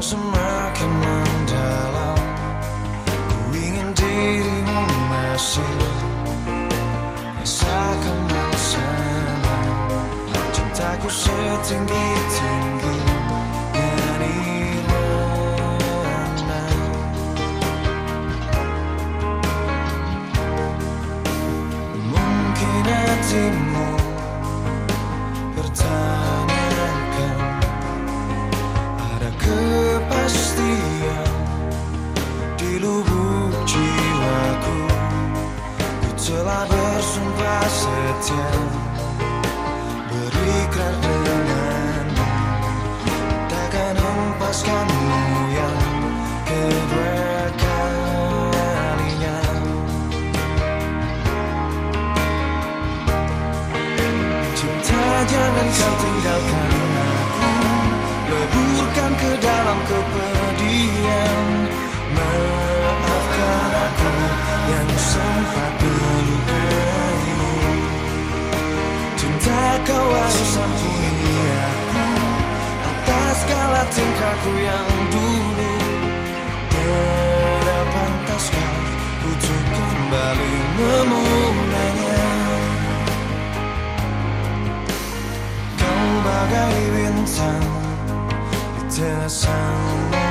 semakin mendalam. Ku ingin dirimu masih Mungkin hatimu Bertanyakan setia Berikrar denganmu Takkan hempaskanmu yang kedua kalinya. Cinta jangan kau tinggalkan aku. Leburkan ke kau harus ampuni aku Atas segala tingkahku yang dulu. Tidak pantaskah untuk kembali memulainya Kau bagai bintang di samudra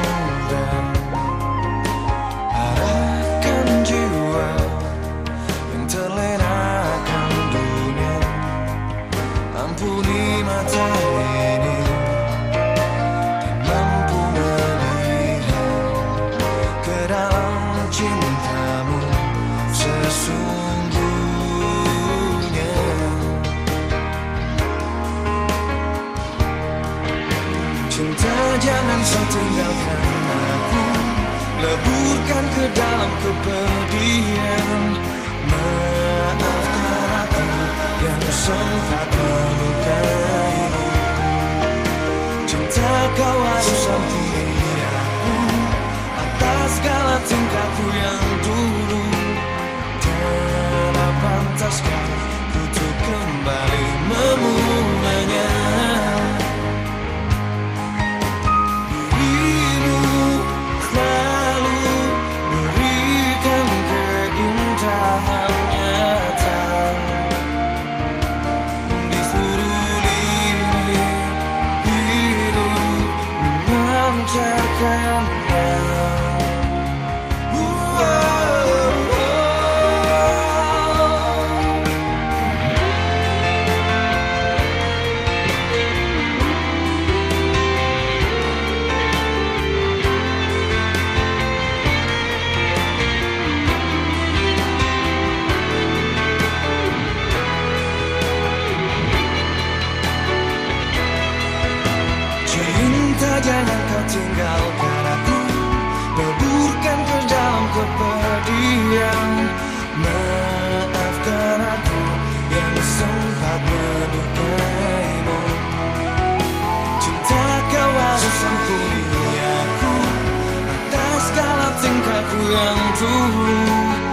Leburkan ke dalam kepedihan. Maafkan aku yang sempat melukaimu tinggalkan aku Leburkan ke dalam kepedihan. Maafkan aku yang sempat mendukaimu. Cinta kau harus ampuni aku Atas segala tingkahku yang dulu